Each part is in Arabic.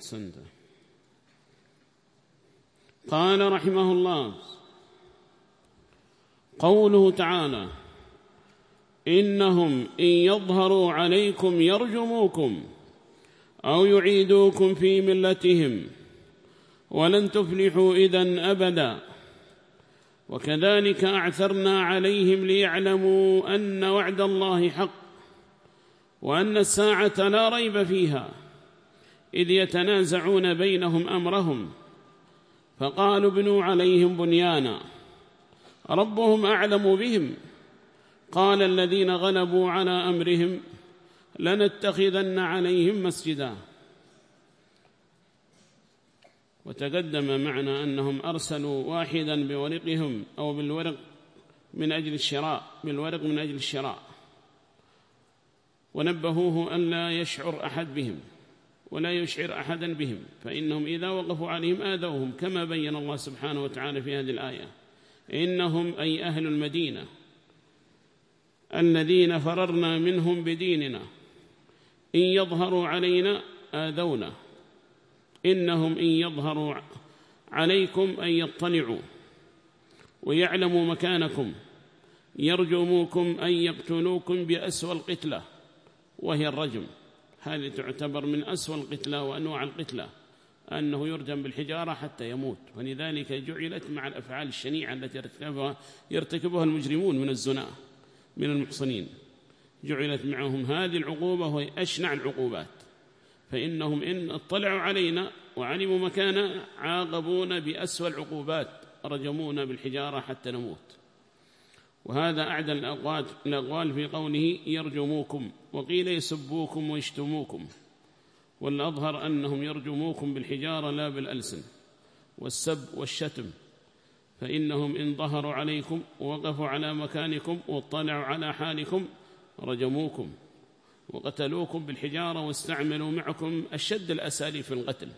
أحسنت. قال رحمه الله قوله تعالى إنهم إن يظهروا عليكم يرجموكم أو يعيدوكم في ملتهم ولن تفلحوا إذن أبدا. وكذلك أعثرنا عليهم ليعلموا أن وعد الله حق وأن الساعة لا ريب فيها. إذ يتنازعون بينهم أمرهم فقالوا ابنوا عليهم بنيانا ربهم أعلم بهم. قال الذين غلبوا على أمرهم لنتخذن عليهم مسجدا. وتقدم معنا أنهم أرسلوا واحدا بورقهم أو بالورق من أجل الشراء بالورق من أجل الشراء. ونبهوه أن لا يشعر أحد بهم. ولا يشعر أحدا بهم فإنهم إذا وقفوا عليهم آذوهم كما بين الله سبحانه وتعالى في هذه الآية. إنهم أي أهل المدينة الذين فررنا منهم بديننا. إن يظهروا علينا آذونا. إنهم إن يظهروا عليكم أن يطلعوا. ويعلموا مكانكم. يرجموكم أن يقتلوكم بأسوى القتلة. وهي الرجم. هذه تعتبر من أسوى القتلة وأنواع القتلة أنه يرجم بالحجارة حتى يموت. ولذلك جعلت مع الأفعال الشنيعة التي يرتكبها, يرتكبها المجرمون من الزنا من المحصنين. جعلت معهم هذه العقوبة وهي أشنع العقوبات. فإنهم إن اطلعوا علينا وعلموا مكانا عاقبونا بأسوى العقوبات رجمونا بالحجارة حتى نموت. وهذا أعدى الأقوال في قوله يرجموكم وقيل يسبوكم ويشتموكم والأظهر أنهم يرجموكم بالحجارة لا بالألسن والسب والشتم فإنهم إن ظهروا عليكم ووقفوا على مكانكم واطلعوا على حالكم رجموكم وقتلوكم بالحجارة واستعملوا معكم أشد الأساليب في القتل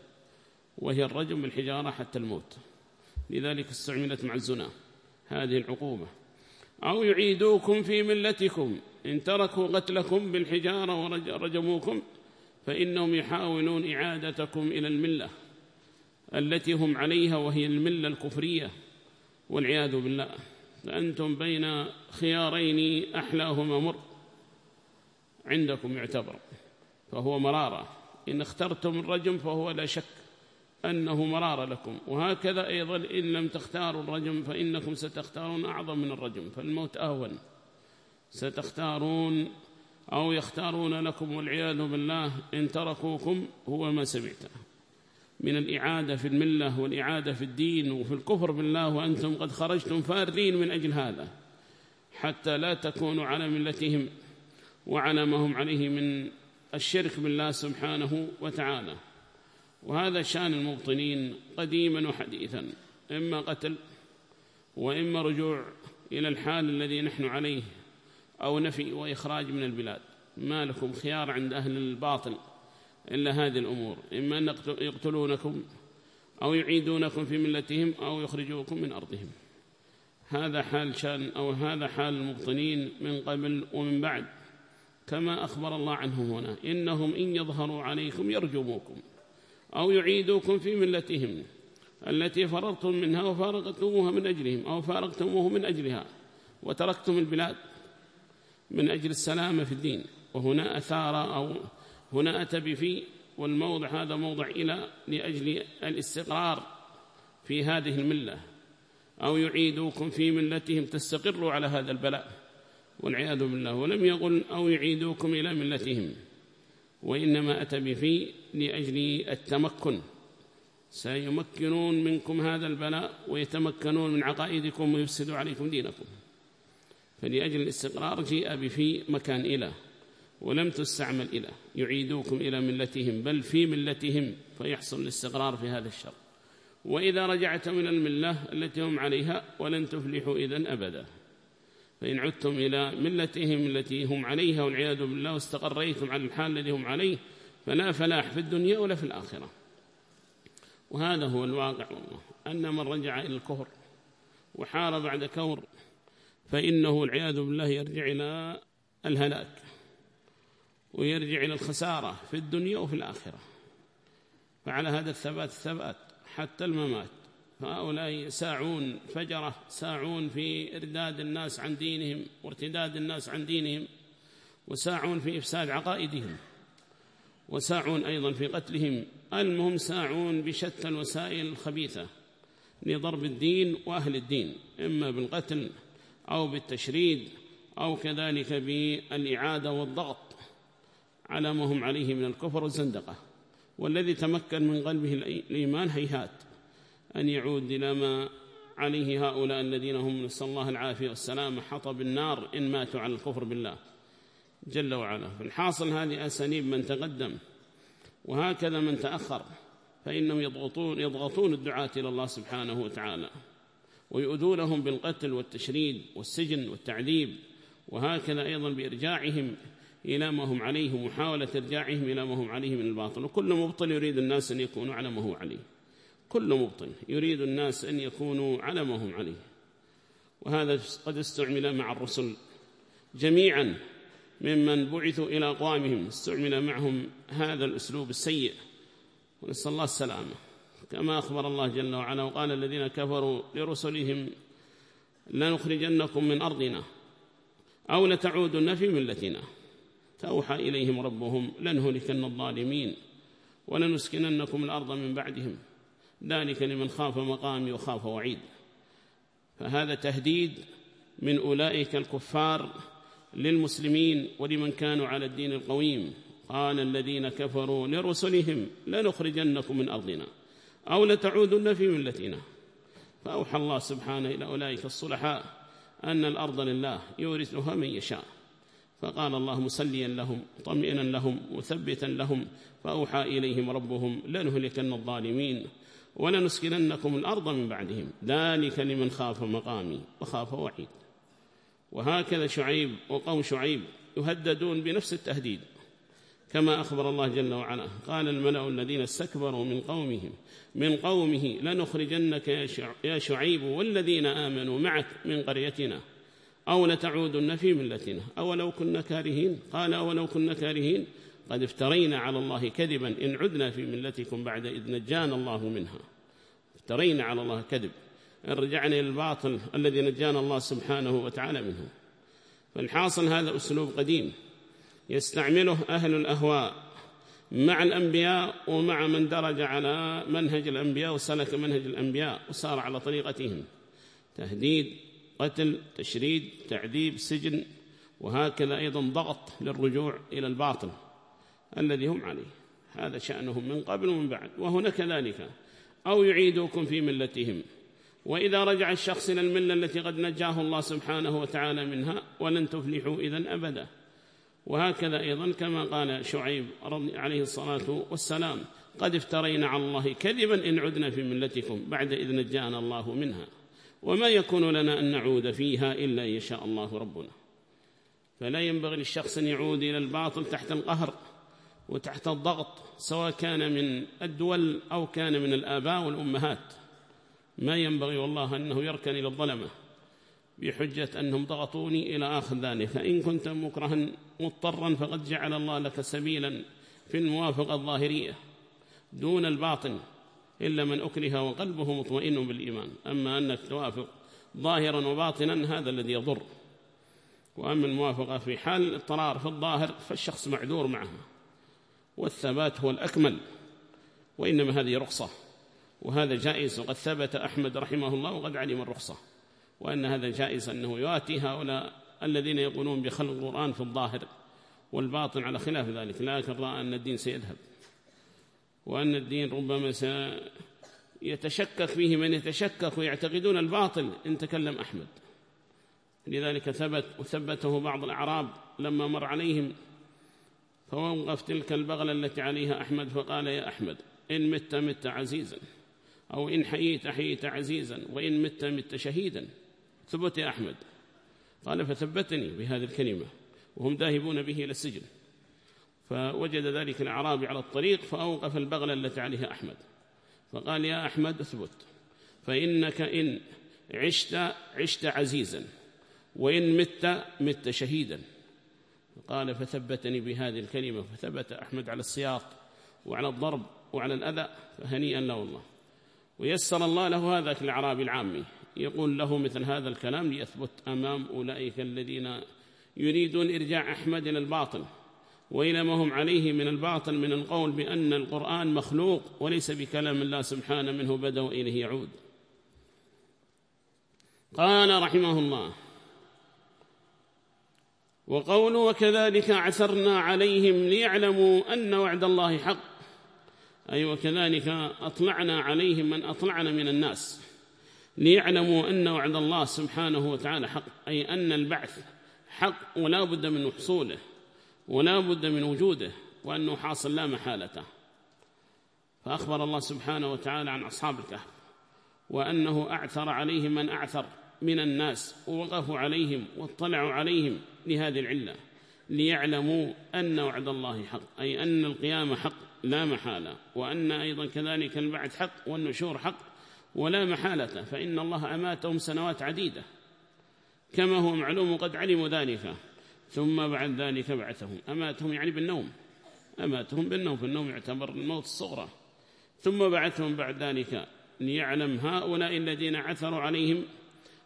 وهي الرجم بالحجارة حتى الموت. لذلك استعملت مع الزنا هذه العقوبة. أو يعيدوكم في ملتكم. إن تركوا قتلكم بالحجارة ورجموكم فإنهم يحاولون إعادتكم إلى الملة التي هم عليها وهي الملة الكفرية. والعياذ بالله. فأنتم بين خيارين أحلاهما مر. عندكم يعتبر. فهو مرارة. إن اخترتم الرجم فهو لا شك. أنه مرار لكم. وهكذا أيضا إن لم تختاروا الرجم فإنكم ستختارون أعظم من الرجم فالموت أهون ستختارون أو يختارون لكم والعياذ بالله إن تركوكم هو ما سمعته من الإعادة في الملة والإعادة في الدين وفي الكفر بالله وأنتم قد خرجتم فارين من أجل هذا حتى لا تكونوا على ملتهم وعلى ما هم عليه من الشرك بالله سبحانه وتعالى. وهذا شأن المبطنين قديما وحديثا إما قتل وإما رجوع إلى الحال الذي نحن عليه أو نفي وإخراج من البلاد. ما لكم خيار عند أهل الباطل إلا هذه الأمور. إما أن يقتلونكم أو يعيدونكم في ملتهم أو يخرجوكم من أرضهم. هذا حال شأن أو هذا حال المبطنين من قبل ومن بعد. كما أخبر الله عنهم هنا إنهم إن يظهروا عليكم يرجموكم. أو يعيدوكم في ملتهم التي فررتم منها وفارقتموها من أجلهم أو فارقتموه من أجلها وتركتم البلاد من أجل السلامة في الدين. وهنا أثار أو هنا أتى بفي والموضع هذا موضع إلى لأجل الاستقرار في هذه الملة. أو يعيدوكم في ملتهم تستقروا على هذا البلاء والعياذ بالله. ولم يقل أو يعيدوكم إلى ملتهم. وإنما أتى بفي لأجل التمكن. سيمكنون منكم هذا البلاء ويتمكنون من عقائدكم ويفسدوا عليكم دينكم. فلأجل الاستقرار جيء بفي مكان إلى ولم تستعمل إلى يعيدوكم إلى ملتهم بل في ملتهم فيحصل الاستقرار في هذا الشر. وإذا رجعت من الملة التي هم عليها ولن تفلحوا إذن أبدا. فإن عدتم إلى ملتهم التي هم عليها والعياذ بالله واستقريتم على الحال الذي هم عليه فلا فلاح في الدنيا ولا في الآخرة. وهذا هو الواقع والله. أن من رجع إلى الكفر وحار بعد كور فإنه العياذ بالله يرجع إلى الهلاك ويرجع إلى الخسارة في الدنيا وفي الآخرة. فعلى هذا الثبات الثبات حتى الممات. فهؤلاء ساعون فجرة ساعون في إرداد الناس عن دينهم وارتداد الناس عن دينهم وساعون في إفساد عقائدهم وساعون أيضا في قتلهم. المهم ساعون بشتى الوسائل الخبيثة لضرب الدين وأهل الدين إما بالقتل أو بالتشريد أو كذلك بالإعادة والضغط. على ما هم عليه من الكفر والزندقة. والذي تمكن من قلبه الإيمان هيهات. أن يعود إلى ما عليه هؤلاء الذين هم نسأل الله العافية والسلامة حطب النار إن ماتوا على الكفر بالله. جل وعلا. فالحاصل هذه أسانيب من تقدم وهكذا من تأخر فإنهم يضغطون, يضغطون الدعاة إلى الله سبحانه وتعالى ويؤذونهم بالقتل والتشريد والسجن والتعذيب وهكذا أيضا بإرجاعهم إلى ما هم عليه ومحاولة إرجاعهم إلى ما هم عليه من الباطل. وكل مبطل يريد الناس أن يكونوا على ما هو عليه. كل مبطل يريد الناس أن يكونوا على ما هم عليه. وهذا قد استعمل مع الرسل جميعا ممن بعثوا إلى أقوامهم استعمل معهم هذا الأسلوب السيء. ونسأل الله السلامة. كما أخبر الله جل وعلا وقال الذين كفروا لرسلهم لنخرجنكم من أرضنا أو لتعودن في ملتنا. فأوحى إليهم ربهم لنهلكن الظالمين ولنسكننكم الأرض من بعدهم. ذلك لمن خاف مقامي وخاف وعيد. فهذا تهديد من أولئك الكفار للمسلمين ولمن كانوا على الدين القويم. قال الذين كفروا لرسلهم لنخرجنكم من أرضنا أو لتعودن في ملتنا. فأوحى الله سبحانه إلى أولئك الصلحاء أن الأرض لله يورثها من يشاء. فقال الله مسليا لهم طمئنا لهم مثبتا لهم. فأوحى إليهم ربهم لنهلكن الظالمين. ولنسكننكم الأرض من بعدهم. ذلك لمن خاف مقامي وخاف وعيد. وهكذا شعيب وقوم شعيب يهددون بنفس التهديد كما أخبر الله جل وعلا. قال الملأ الذين استكبروا من قومهم من قومه لنخرجنك يا شعيب والذين آمنوا معك من قريتنا أو لتعودن في ملتنا. أولو كنا كارهين؟ قال أولو كنا كارهين. قد افترينا على الله كذبا. إن عدنا في ملتكم بعد إذ نجانا الله منها. افترينا على الله كذب. إن رجعنا إلى الباطل الذي نجانا الله سبحانه وتعالى منه. فالحاصل هذا أسلوب قديم. يستعمله أهل الأهواء مع الأنبياء ومع من درج على منهج الأنبياء وسلك منهج الأنبياء وسار على طريقتهم. تهديد قتل تشريد تعذيب سجن. وهكذا أيضا ضغط للرجوع إلى الباطل. الذي هم عليه. هذا شأنهم من قبل ومن بعد. وهنا كذلك أو يعيدوكم في ملتهم. وإذا رجع الشخص إلى الملة التي قد نجاه الله سبحانه وتعالى منها ولن تفلحوا إذن أبدا. وهكذا أيضا كما قال شعيب عليه الصلاة والسلام قد افترينا على الله كذبا إن عدنا في ملتكم بعد إذ نجانا الله منها. وما يكون لنا أن نعود فيها إلا يشاء الله ربنا. فلا ينبغي للشخص أن يعود إلى الباطل تحت القهر. وتحت الضغط سواء كان من الدول أو كان من الآباء والأمهات. ما ينبغي والله أنه يركن إلى الظلمة بحجة أنهم ضغطوني إلى آخر ذلك. فإن كنت مكرها مضطرا فقد جعل الله لك سبيلا في الموافقة الظاهرية دون الباطن إلا من أكره وقلبه مطمئن بالإيمان. أما أنك توافق ظاهرا وباطنا هذا الذي يضر. وأما الموافقة في حال الاضطرار في الظاهر فالشخص معذور معها. والثبات هو الأكمل وإنما هذه رخصة. وهذا جائز وقد ثبت أحمد رحمه الله وقد علم الرخصة. وأن هذا جائز أنه يؤتي هؤلاء الذين يقولون بخلق القرآن في الظاهر والباطن على خلاف ذلك. لكن رأى أن الدين سيذهب. وأن الدين ربما سيتشكك فيه من يتشكك ويعتقدون الباطل. إن تكلم أحمد. لذلك ثبت وثبته بعض الأعراب لما مر عليهم فوقف تلك البغلة التي عليها أحمد فقال يا أحمد إن مت مت عزيزا أو إن حييت حييت عزيزا وإن مت مت شهيدا. ثبت يا أحمد. قال فثبتني بهذه الكلمة وهم ذاهبون به إلى السجن. فوجد ذلك الأعرابي على الطريق فأوقف البغلة التي عليها أحمد. فقال يا أحمد اثبت. فإنك إن عشت عشت عزيزا وإن مت مت شهيدا. قال فثبتني بهذه الكلمة فثبت أحمد على السياط وعلى الضرب وعلى الأذى فهنيئا له والله ويسر الله له هذا الأعرابي العامي يقول له مثل هذا الكلام ليثبت أمام أولئك الذين يريدون إرجاع أحمد إلى الباطل وإلى ما هم عليه من الباطل من القول بأن القرآن مخلوق وليس بكلام الله سبحانه منه بدأ وإليه يعود. قال رحمه الله وقولوا وكذلك عثرنا عليهم ليعلموا أن وعد الله حق. أي وكذلك أطلعنا عليهم من أطلعنا من الناس ليعلموا أن وعد الله سبحانه وتعالى حق. أي أن البعث حق ولا بد من حصوله ولا بد من وجوده وأنه حاصل لا محالته. فأخبر الله سبحانه وتعالى عن أصحاب الكهف وأنه أعثر عليهم من أعثر من الناس ووقفوا عليهم واطلعوا عليهم لهذه العلة ليعلموا أن وعد الله حق أي أن القيامة حق لا محالة وأن أيضا كذلك البعث حق والنشور حق ولا محالة فإن الله أماتهم سنوات عديدة. كما هو معلوم قد علموا ذلك ثم بعد ذلك بعثهم. أماتهم يعني بالنوم أماتهم بالنوم في النوم يعتبر الموت الصغرى ثم بعثهم بعد ذلك ليعلم هؤلاء الذين عثروا عليهم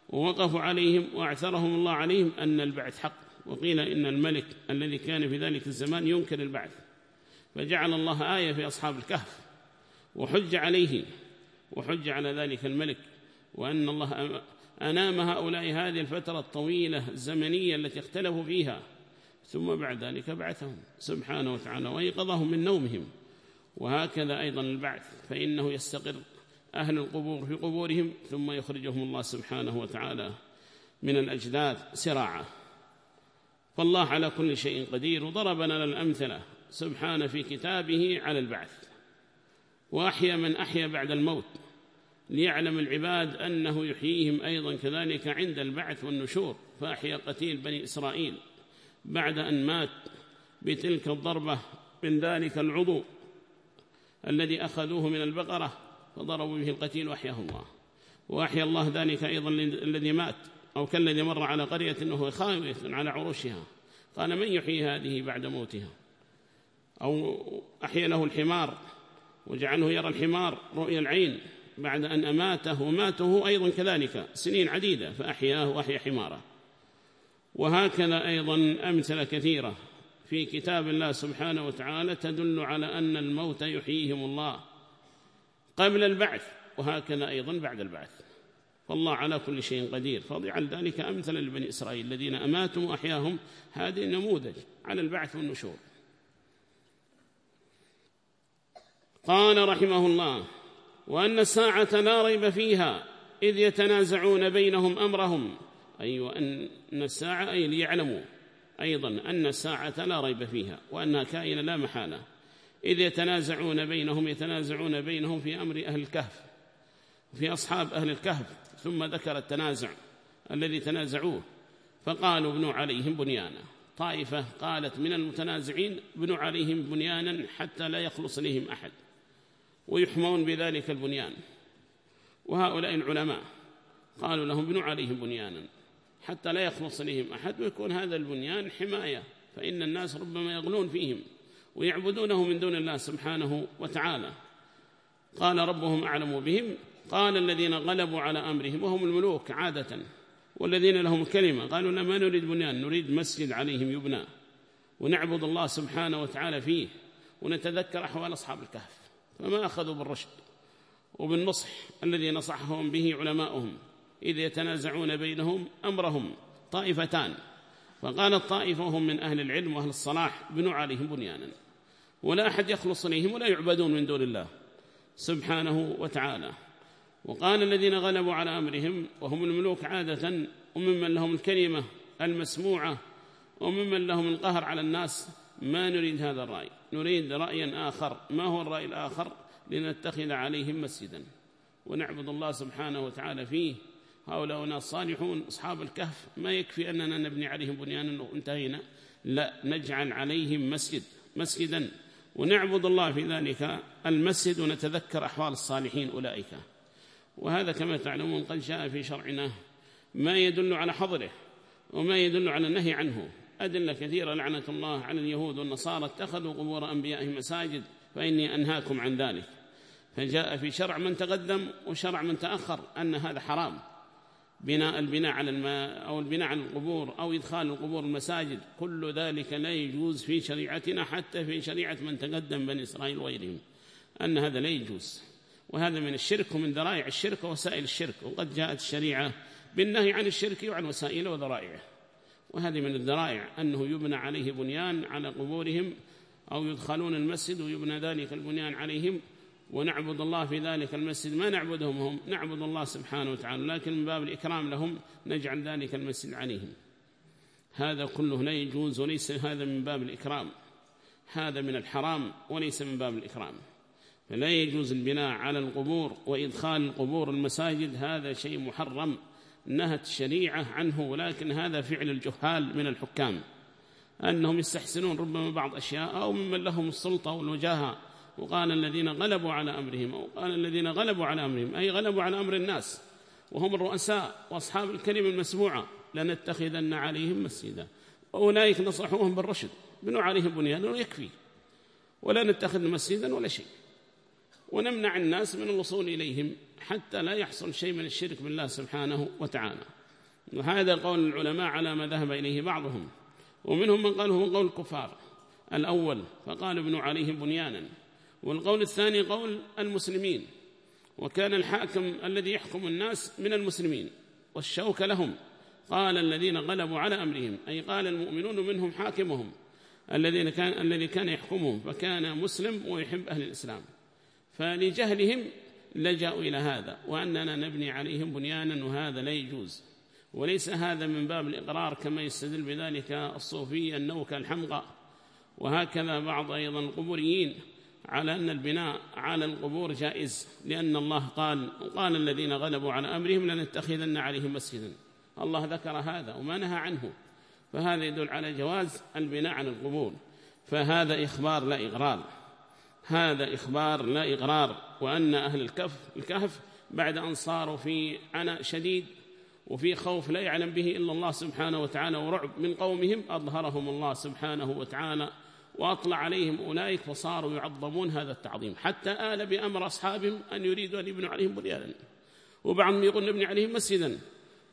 ووقفوا عليهم وأعثرهم الله عليهم أن البعث حق. وقيل إن الملك الذي كان في ذلك الزمان ينكر البعث فجعل الله آية في أصحاب الكهف وحج عليه وحج على ذلك الملك وأن الله أنام هؤلاء هذه الفترة الطويلة الزمنية التي اختلفوا فيها ثم بعد ذلك بعثهم سبحانه وتعالى ويقظهم من نومهم وهكذا أيضا البعث فإنه يستقر أهل القبور في قبورهم ثم يخرجهم الله سبحانه وتعالى من الأجداث سراعة فالله على كل شيء قدير وضرب لنا الأمثلة سبحانه في كتابه على البعث. وأحيا من أحيا بعد الموت. ليعلم العباد أنه يحييهم أيضا كذلك عند البعث والنشور. فأحيا قتيل بني إسرائيل. بعد أن مات بتلك الضربة من ذلك العضو الذي أخذوه من البقرة فضربوا به القتيل وأحياه الله وأحيا الله ذلك أيضا الذي مات. أو كالذي مر على قرية أنه خاوية على عروشها قال من يحيي هذه بعد موتها؟ أو أحيا له الحمار وجعله يرى الحمار رؤيا العين بعد أن أماته وماته أيضا كذلك سنين عديدة فأحياه وأحيا حماره. وهكذا أيضا أمثلة كثيرة في كتاب الله سبحانه وتعالى تدل على أن الموت يحييهم الله قبل البعث وهكذا أيضا بعد البعث. فالله على كل شيء قدير. فضيعل ذلك أمثل لبني إسرائيل الذين أماتوا وأحياهم هذه نموذج على البعث والنشور. قال رحمه الله وأن الساعة لا ريب فيها إذ يتنازعون بينهم أمرهم. أي وأن الساعة أي ليعلموا أيضا أن الساعة لا ريب فيها وأنها كائنة لا محالة. إذ يتنازعون بينهم يتنازعون بينهم في أمر أهل الكهف في أصحاب أهل الكهف. ثم ذكر التنازع الذي تنازعوه. فقالوا ابنوا عليهم بنيانا. طائفة قالت من المتنازعين ابنوا عليهم بنيانا حتى لا يخلص لهم أحد. ويحمون بذلك البنيان. وهؤلاء العلماء قالوا لهم ابنوا عليهم بنيانا حتى لا يخلص لهم أحد ويكون هذا البنيان حماية. فإن الناس ربما يغلون فيهم ويعبدونه من دون الله سبحانه وتعالى. قال ربهم أعلم بهم قال الذين غلبوا على أمرهم وهم الملوك عادة والذين لهم كلمة. قالوا لا ما نريد بنيان نريد مسجد عليهم يبنى ونعبد الله سبحانه وتعالى فيه ونتذكر أحوال أصحاب الكهف. فما أخذوا بالرشد وبالنصح الذي نصحهم به علماؤهم إذ يتنازعون بينهم أمرهم طائفتان. فقالت طائفة هم من أهل العلم وأهل الصلاح بنوا عليهم بنيانا ولا أحد يخلص إليهم ولا يعبدون من دون الله سبحانه وتعالى. وقال الذين غلبوا على أمرهم وهم الملوك عادة وممن لهم الكلمة المسموعة وممن لهم القهر على الناس ما نريد هذا الرأي. نريد رأيا آخر. ما هو الرأي الآخر؟ لنتخذ عليهم مسجدا. ونعبد الله سبحانه وتعالى فيه. هؤلاء ناس صالحون. أصحاب الكهف. ما يكفي أننا نبني عليهم بنيانا وانتهينا. لا نجعل عليهم مسجد. مسجدا. ونعبد الله في ذلك المسجد ونتذكر أحوال الصالحين أولئك. وهذا كما تعلمون قد جاء في شرعنا ما يدل على حظره وما يدل على النهي عنه. أدلة كثيرة لعنة الله على اليهود والنصارى اتخذوا قبور أنبيائهم مساجد فإني أنهاكم عن ذلك. فجاء في شرع من تقدم وشرع من تأخر أن هذا حرام. بناء البناء على الماء أو البناء على القبور أو إدخال القبور المساجد كل ذلك لا يجوز في شريعتنا حتى في شريعة من تقدم بني إسرائيل وغيرهم. أن هذا لا يجوز. وهذا من الشرك ومن ذرائع الشرك ووسائل الشرك وقد جاءت الشريعة بالنهي عن الشرك وعن وسائله وذرائعه. وهذه من الذرائع أنه يبنى عليه بنيان على قبورهم أو يدخلون المسجد ويبنى ذلك البنيان عليهم ونعبد الله في ذلك المسجد. ما نعبدهم هم؟ نعبد الله سبحانه وتعالى لكن من باب الإكرام لهم نجعل ذلك المسجد عليهم. هذا كله لا يجوز وليس هذا من باب الإكرام. هذا من الحرام وليس من باب الإكرام. فلا يجوز البناء على القبور وإدخال القبور المساجد هذا شيء محرم نهت الشريعة عنه ولكن هذا فعل الجهال من الحكام. أنهم يستحسنون ربما بعض أشياء أو ممن لهم السلطة والوجاهة. وقال الذين غلبوا على أمرهم أو قال الذين غلبوا على أمرهم أي غلبوا على أمر الناس وهم الرؤساء وأصحاب الكلمة المسموعة لنتخذن عليهم مسجدا. وأولئك نصحوهم بالرشد بنوا عليهم بنيانا ويكفي ولا نتخذ مسجدا ولا شيء. ونمنع الناس من الوصول إليهم حتى لا يحصل شيء من الشرك بالله سبحانه وتعالى. وهذا قول العلماء على ما ذهب إليه بعضهم. ومنهم من قال هو قول الكفار الأول فقال ابنوا عليهم بنيانا. والقول الثاني قول المسلمين. وكان الحاكم الذي يحكم الناس من المسلمين. والشوك لهم. قال الذين غلبوا على أمرهم. أي قال المؤمنون منهم حاكمهم. الذين كان الذي كان يحكمهم. فكان مسلم ويحب أهل الإسلام. فلجهلهم لجأوا إلى هذا وأننا نبني عليهم بنيانا وهذا لا يجوز. وليس هذا من باب الإقرار كما يستدل بذلك الصوفي النوكة الحمقى. وهكذا بعض أيضا القبوريين على أن البناء على القبور جائز لأن الله قال وقال الذين غلبوا على أمرهم لنتخذن عليهم مسجدا. الله ذكر هذا وما نهى عنه. فهذا يدل على جواز البناء على القبور. فهذا إخبار لا إغرار هذا إخبار لا إغرار وأن أهل الكهف الكهف بعد أن صاروا في عناء شديد وفي خوف لا يعلم به إلا الله سبحانه وتعالى ورعب من قومهم أظهرهم الله سبحانه وتعالى وأطلع عليهم أولئك فصاروا يعظمون هذا التعظيم. حتى آل بأمر أصحابهم أن يريدوا أن يبنوا عليهم بنيانا وبعضهم يقول نبني عليهم مسجدا.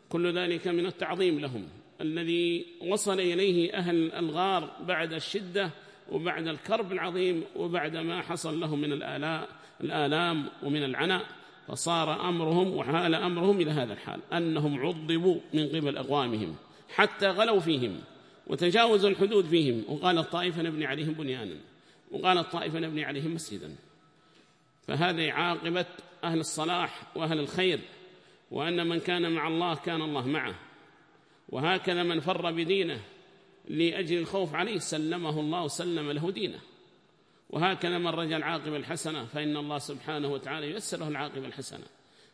كل ذلك من التعظيم لهم. الذي وصل إليه أهل الغار بعد الشدة وبعد الكرب العظيم وبعد ما حصل لهم من الآلام ومن العناء فصار أمرهم وحال أمرهم إلى هذا الحال أنهم عضبوا من قبل أقوامهم حتى غلوا فيهم وتجاوزوا الحدود فيهم. وقال الطائفة نبني عليهم بنيانا وقال الطائفة نبني عليهم مسجدا. فهذه عاقبة أهل الصلاح وأهل الخير وأن من كان مع الله كان الله معه. وهكذا من فر بدينه لأجل الخوف عليه سلمه الله وسلم له دينه. وهكذا من رجى العاقبة الحسنة فإن الله سبحانه وتعالى ييسر له العاقبة الحسنة.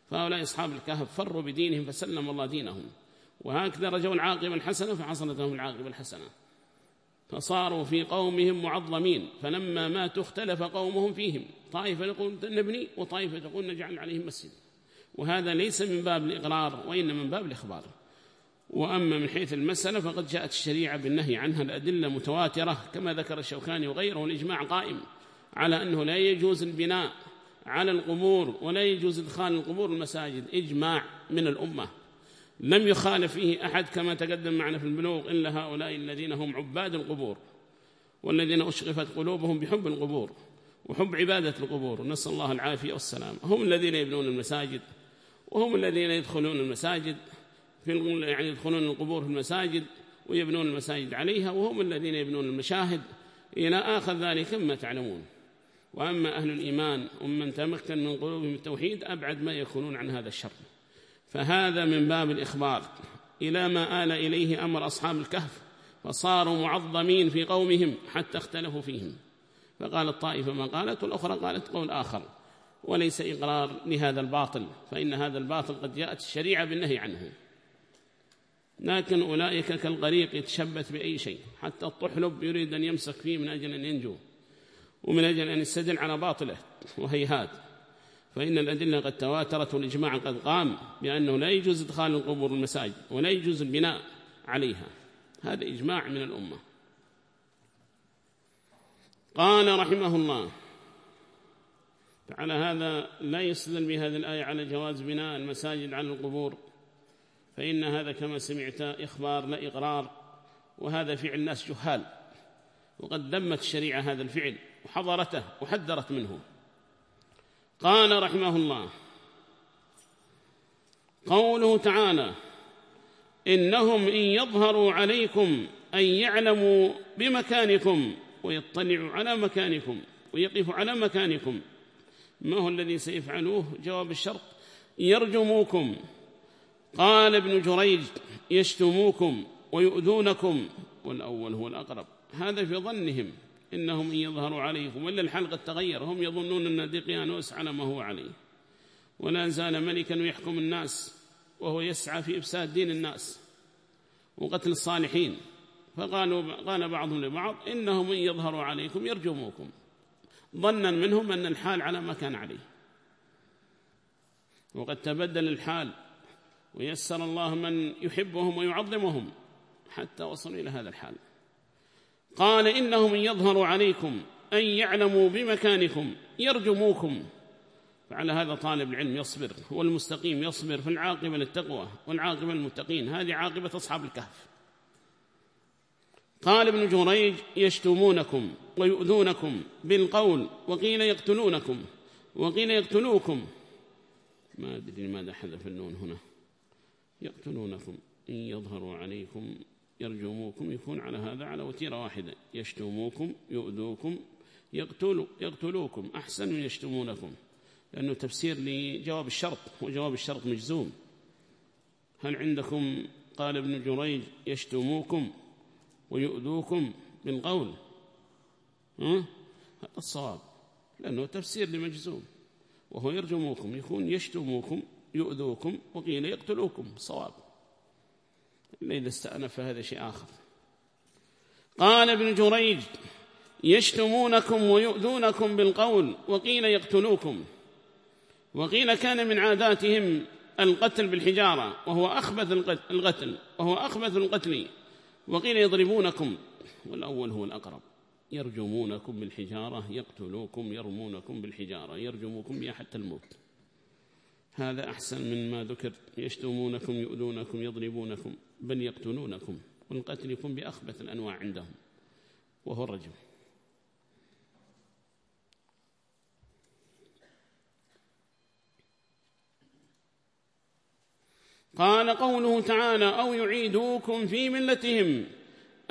فهؤلاء أصحاب الكهف فروا بدينهم فسلم الله دينهم. وهكذا رجوا العاقبة الحسنة فحصلت لهم العاقبة الحسنة. فصاروا في قومهم معظمين فلما ماتوا اختلف قومهم فيهم. طائفة يقول نبني وطائفة تقول نجعل عليهم مسجد. وهذا ليس من باب الإقرار وإنما من باب الإخبار. وأما من حيث المسألة فقد جاءت الشريعة بالنهي عنها الأدلة متواترة كما ذكر الشوكاني وغيره الإجماع قائم على أنه لا يجوز البناء على القبور ولا يجوز إدخال القبور المساجد إجماع من الأمة. لم يخالف فيه أحد كما تقدم معنا في البلوغ إلا هؤلاء الذين هم عباد القبور والذين أشغفت قلوبهم بحب القبور وحب عبادة القبور. نسأل الله العافية والسلام. هم الذين يبنون المساجد وهم الذين يدخلون المساجد في يعني يدخلون القبور في المساجد ويبنون المساجد عليها وهم الذين يبنون المشاهد. إلى آخر ذلك مما تعلمون. وأما أهل الإيمان ومن تمكن من قلوبهم التوحيد أبعد ما يكونون عن هذا الشر. فهذا من باب الإخبار إلى ما آل إليه أمر أصحاب الكهف فصاروا معظمين في قومهم حتى اختلفوا فيهم. فقال الطائفة ما قالت والأخرى قالت قول آخر. وليس إقرار لهذا الباطل فإن هذا الباطل قد جاءت الشريعة بالنهي عنه. لكن أولئك كالغريق يتشبث بأي شيء. حتى الطحلب يريد أن يمسك فيه من أجل أن ينجو ومن أجل أن يستدل على باطله وهيهات. فإن الأدلة قد تواترت والإجماع قد قام بأنه لا يجوز إدخال القبور المساجد ولا يجوز البناء عليها. هذا إجماع من الأمة. قال رحمه الله على هذا لا يستدل بهذه الآية على جواز بناء المساجد على القبور فإن هذا كما سمعت إخبار لا إقرار وهذا فعل الناس جهال وقد ذمت الشريعة هذا الفعل وحضرته وحذرت منه. قال رحمه الله قوله تعالى إنهم إن يظهروا عليكم أن يعلموا بمكانكم ويطلعوا على مكانكم ويقفوا على مكانكم ما هو الذي سيفعلوه؟ جواب الشرط يرجموكم. قال ابن جريج يشتموكم ويؤذونكم والأول هو الأقرب. هذا في ظنهم إنهم إن يظهروا عليكم وإلا الحال قد تغير. هم يظنون أن دقيانوس على ما هو عليه. ولا زال ملكا يحكم الناس وهو يسعى في إفساد دين الناس وقتل الصالحين. فقالوا قال بعضهم لبعض إنهم إن يظهروا عليكم يرجموكم. ظنا منهم أن الحال على ما كان عليه. وقد تبدل الحال ويسر الله من يحبهم ويعظمهم حتى وصلوا إلى هذا الحال. قال إنهم إن يظهروا عليكم أن يعلموا بمكانكم يرجموكم. فعلى هذا طالب العلم يصبر والمستقيم يصبر في العاقبة للتقوى والعاقبة للمتقين. هذه عاقبة أصحاب الكهف. قال ابن جريج يشتمونكم ويؤذونكم بالقول وقيل يقتلونكم وقيل يقتلوكم. ما أدري لماذا حذف النون هنا. يقتلونكم إن يظهروا عليكم يرجموكم يكون على هذا على وتيرة واحدة يشتموكم يؤذوكم يقتلوا يقتلوكم أحسن من يشتمونكم لأنه تفسير لجواب الشرط وجواب الشرط مجزوم. هل عندكم قال ابن جريج يشتموكم ويؤذوكم بالقول هذا الصواب لأنه تفسير لمجزوم وهو يرجموكم يكون يشتموكم يؤذوكم وقيل يقتلوكم. صواب. إلا إذا استأنف هذا شيء آخر. قال ابن جريج يشتمونكم ويؤذونكم بالقول وقيل يقتلوكم. وقيل كان من عاداتهم القتل بالحجارة وهو أخبث القتل وهو أخبث القتل. وقيل يضربونكم. والأول هو الأقرب. يرجمونكم بالحجارة يقتلوكم يرمونكم بالحجارة يرجموكم بها حتى الموت. هذا أحسن من ما ذكر. يشتمونكم يؤذونكم يضربونكم بل يقتلونكم. والقتل يكون بأخبث الأنواع عندهم وهو الرجم. قال قوله تعالى أو يعيدوكم في ملتهم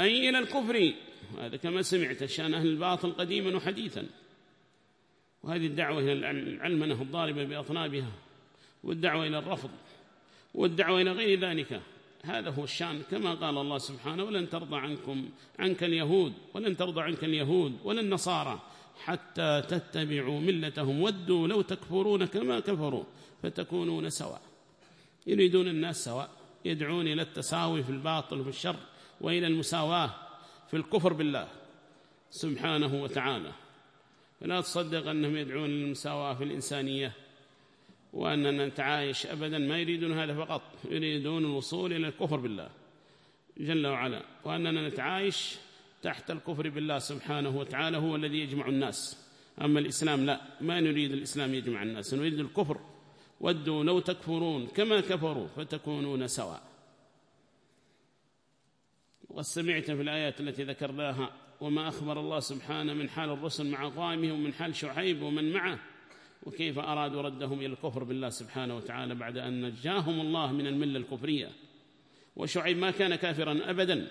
أي إلى الكفر. هذا كما سمعت شان أهل الباطل قديما وحديثا. وهذه الدعوة إلى العلمنة الضاربة بأطنابها. والدعوة إلى الرفض والدعوة إلى غير ذلك. هذا هو الشأن. كما قال الله سبحانه ولن ترضى عنكم عنك اليهود ولن ترضى عنك اليهود ولا النصارى حتى تتبعوا ملتهم. ودوا لو تكفرون كما كفروا فتكونون سواء. يريدون الناس سواء. يدعون إلى التساوي في الباطل وفي الشر وإلى المساواة في الكفر بالله سبحانه وتعالى. فلا تصدق أنهم يدعون للمساواة في الإنسانية. وأننا نتعايش أبدا ما يريدون هذا فقط يريدون الوصول إلى الكفر بالله جل وعلا وأننا نتعايش تحت الكفر بالله سبحانه وتعالى هو الذي يجمع الناس. أما الإسلام لا ما نريد الإسلام يجمع الناس نريد الكفر. ودوا لو تكفرون كما كفروا فتكونون سواء. وقد سمعت في الآيات التي ذكرناها وما أخبر الله سبحانه من حال الرسل مع قائمهم ومن حال شعيب ومن معه. وكيف أرادوا ردهم إلى الكفر بالله سبحانه وتعالى بعد أن نجاهم الله من الملة الكفرية. وشعيب ما كان كافرا أبدا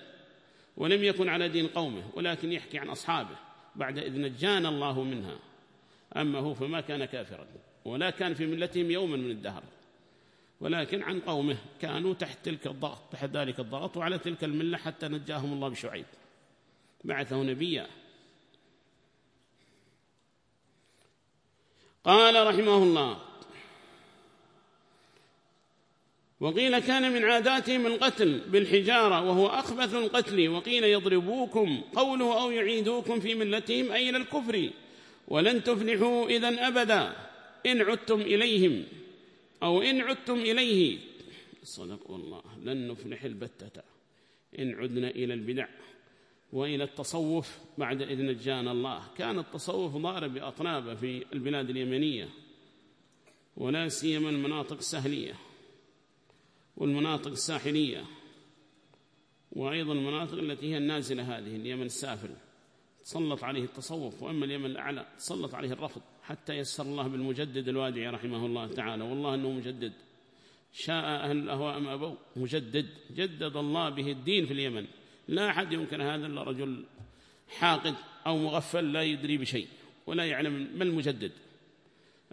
ولم يكن على دين قومه ولكن يحكي عن أصحابه بعد إذ نجانا الله منها. أما هو فما كان كافرا ولا كان في ملتهم يوما من الدهر. ولكن عن قومه كانوا تحت تلك الضغط تحت ذلك الضغط وعلى تلك الملة حتى نجاهم الله بشعيب. بعثه نبيا قال رحمه الله وقيل كان من عاداتهم القتل بالحجارة وهو أخبث القتل وقيل يضربوكم قوله أو يعيدوكم في ملتهم أي إلى الكفر ولن تفلحوا إذا أبدا إن عدتم إليهم أو إن عدتم إليه صدق والله لن نفلح البتة إن عدنا إلى البدع. وإلى التصوف بعد إذ نجانا الله. كان التصوف ضارب أطنابه في البلاد اليمنية ولا سيما المناطق السهلية والمناطق الساحلية وأيضا المناطق التي هي النازلة هذه اليمن السافل. تسلط عليه التصوف وأما اليمن الأعلى تسلط عليه الرفض حتى يسر الله بالمجدد الوادعي رحمه الله تعالى. والله أنه مجدد. شاء أهل الأهواء أم أبوا مجدد. جدد الله به الدين في اليمن. لا أحد يمكن هذا إلا رجل حاقد أو مغفل لا يدري بشيء ولا يعلم ما المجدد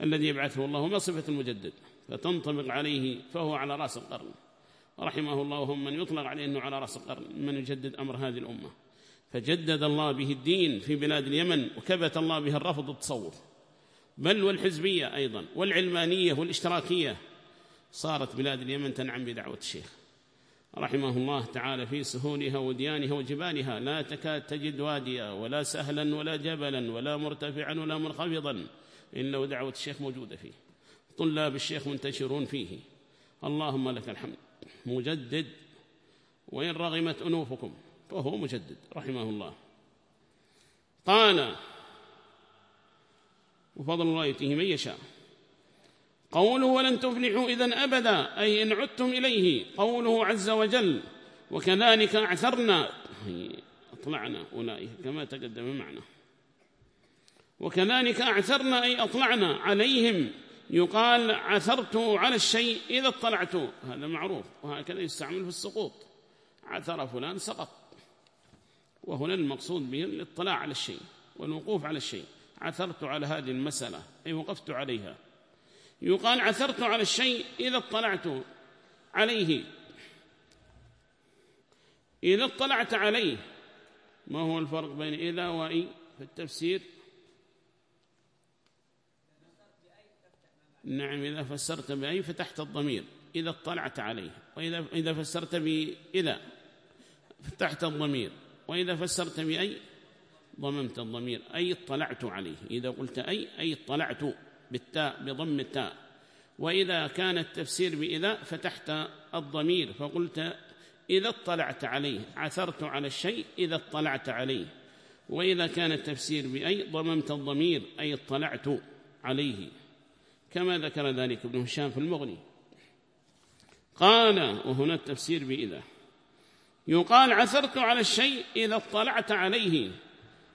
الذي يبعثه الله ما صفة المجدد؟ فتنطبق عليه فهو على رأس القرن. رحمه الله وهم من يطلق عليه أنه على رأس القرن من يجدد أمر هذه الأمة. فجدد الله به الدين في بلاد اليمن وكبت الله به الرفض التصوف. بل والحزبية أيضا والعلمانية والإشتراكية. صارت بلاد اليمن تنعم بدعوة الشيخ. رحمه الله تعالى في سهولها وديانها وجبالها. لا تكاد تجد واديا ولا سهلا ولا جبلا ولا مرتفعا ولا منخفضا. إلا ودعوة الشيخ موجودة فيه. طلاب الشيخ منتشرون فيه. اللهم لك الحمد. مجدد. وإن رغمت أنوفكم فهو مجدد. رحمه الله قال وفضل الله يؤتيه من يشاء. قوله ولن تفلحوا إذن أبدا أي إن عدتم إليه قوله عز وجل وكذلك أعثرنا أطلعنا أولئك كما تقدم معنا. وكذلك أعثرنا أي أطلعنا عليهم يقال عثرت على الشيء إذا اطلعت هذا معروف وهكذا يستعمل في السقوط عثر فلان سقط وهنا المقصود به الاطلاع على الشيء والوقوف على الشيء عثرت على هذه المسألة أي وقفت عليها. يقال عثرت على الشيء إذا اطلعت عليه. إذا اطلعت عليه ما هو الفرق بين إذا وإي في التفسير؟ نعم إذا فسرت بأي فتحت الضمير. إذا اطلعت عليه. وإذا إذا فسرت بإذا فتحت الضمير. وإذا فسرت بأي ضممت الضمير. أي اطلعت عليه. إذا قلت أي أي اطلعت. بالتاء بضم التاء. وإذا كان التفسير بإذا فتحت الضمير فقلت إذا اطلعت عليه عثرت على الشيء إذا اطلعت عليه. وإذا كان التفسير بأي ضممت الضمير أي اطلعت عليه. كما ذكر ذلك ابن هشام في المغني. قال وهنا التفسير بإذا. يقال عثرت على الشيء إذا اطلعت عليه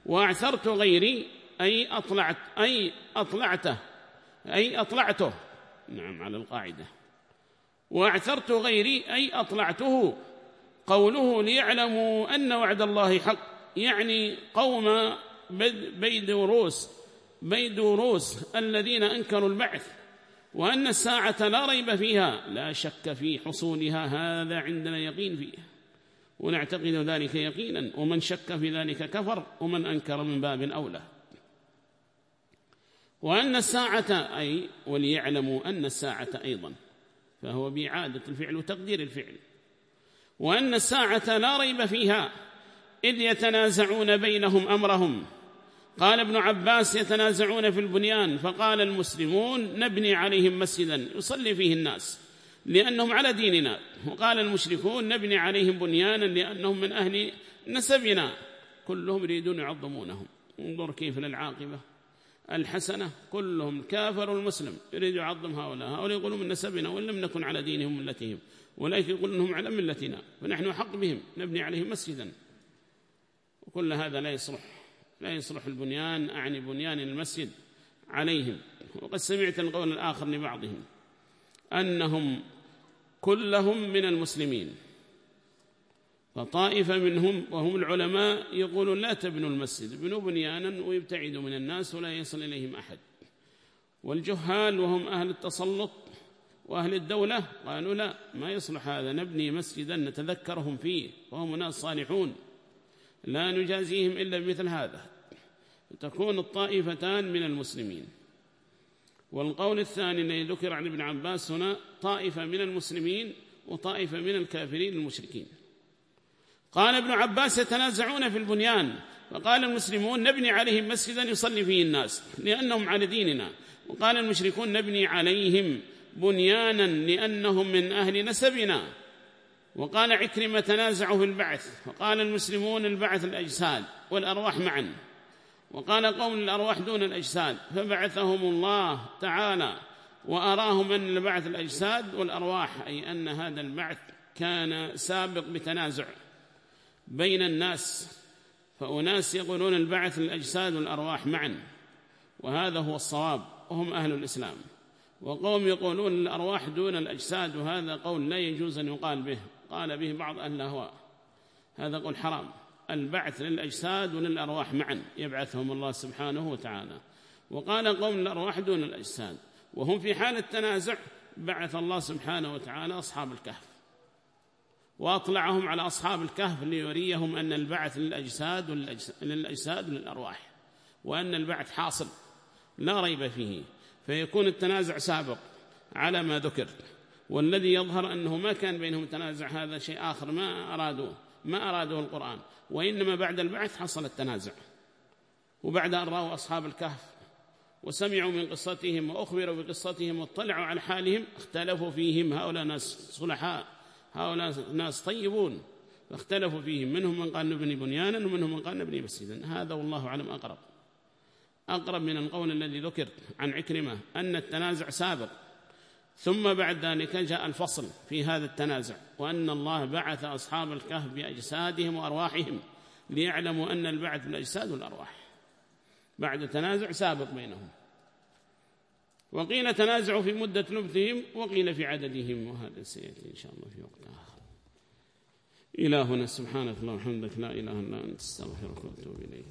وأعثرت غيري أي أطلعت أي أطلعته. أي أطلعته. نعم على القاعدة. وأعثرت غيري أي أطلعته. قوله ليعلموا أن وعد الله حق يعني قوم بيدوروس بيدوروس الذين أنكروا البعث وأن الساعة لا ريب فيها. لا شك في حصولها هذا عندنا يقين فيه. ونعتقد ذلك يقينا. ومن شك في ذلك كفر ومن أنكر من باب أولى. وأن الساعة أي وليعلموا أن الساعة أيضا فهو بإعادة الفعل وتقدير الفعل. وأن الساعة لا ريب فيها إذ يتنازعون بينهم أمرهم. قال ابن عباس يتنازعون في البنيان فقال المسلمون نبني عليهم مسجدا يصلي فيه الناس لأنهم على ديننا. وقال المشركون نبني عليهم بنيانا لأنهم من أهل نسبنا. كلهم يريدون يعظمونهم. انظر كيف للعاقبة. الحسنة كلهم الكافر والمسلم يريد يعظم هؤلاء. هؤلاء يقولون من نسبنا وإن لم نكن على دينهم ملتهم. ولكن يقول أنهم على ملتنا. فنحن حق بهم. نبني عليهم مسجدا. وكل هذا لا يصلح. لا يصلح البنيان أعني بنيان المسجد عليهم. وقد سمعت القول الآخر لبعضهم. أنهم كلهم من المسلمين. فطائفة منهم وهم العلماء يقولون لا تبنوا المسجد ابنوا بنيانا ويبتعدوا من الناس ولا يصل إليهم أحد. والجهال وهم أهل التسلط وأهل الدولة قالوا لا ما يصلح هذا نبني مسجدا نتذكرهم فيه وهم ناس صالحون. لا نجازيهم إلا بمثل هذا. تكون الطائفتان من المسلمين. والقول الثاني الذي ذكر عن ابن عباس هنا طائفة من المسلمين وطائفة من الكافرين المشركين. قال ابن عباس يتنازعون في البنيان. فقال المسلمون نبني عليهم مسجدا يصلي فيه الناس لأنهم على ديننا. وقال المشركون نبني عليهم بنيانا لأنهم من أهل نسبنا. وقال عكرمة تنازعوا في البعث. وقال المسلمون البعث الأجساد والأرواح معا. وقال قوم الأرواح دون الأجساد. فبعثهم الله تعالى وأراهم أن البعث الأجساد والأرواح أي أن هذا البعث كان سابق بتنازع. بين الناس فأناس يقولون البعث الأجساد والأرواح معا وهذا هو الصواب وهم أهل الإسلام. وقوم يقولون الأرواح دون الأجساد وهذا قول لا يجوز أن يقال به قال به بعض أهل الأهواء. هذا قول حرام. البعث للأجساد وللأرواح معا يبعثهم الله سبحانه وتعالى. وقال قوم الأرواح دون الأجساد وهم في حال التنازع بعث الله سبحانه وتعالى أصحاب الكهف. وأطلعهم على أصحاب الكهف ليريهم أن البعث للأجساد للأجساد وللأرواح وأن البعث حاصل لا ريب فيه. فيكون التنازع سابق على ما ذكر والذي يظهر أنه ما كان بينهم تنازع هذا شيء آخر ما أرادوه ما أرادوه القرآن. وإنما بعد البعث حصل التنازع. وبعد أن رأوا أصحاب الكهف وسمعوا من قصتهم وأخبروا بقصتهم واطلعوا على حالهم اختلفوا فيهم هؤلاء ناس صلحاء. هؤلاء ناس طيبون. فاختلفوا فيهم منهم من قال نبني بنيانا ومنهم من قال نبني مسجدا. هذا والله أعلم أقرب. أقرب من القول الذي ذكر عن عكرمة أن التنازع سابق. ثم بعد ذلك جاء الفصل في هذا التنازع وأن الله بعث أصحاب الكهف بأجسادهم وأرواحهم ليعلموا أن البعث بالأجساد والأرواح بعد تنازع سابق بينهم. وقيل تنازعوا في مدة لبثهم وقيل في عددهم وهذا سيأتي إن شاء الله في وقت آخر. إلهنا سبحانك اللهم وبحمدك لا إله إلا أنت استغفرك وأتوب إليك.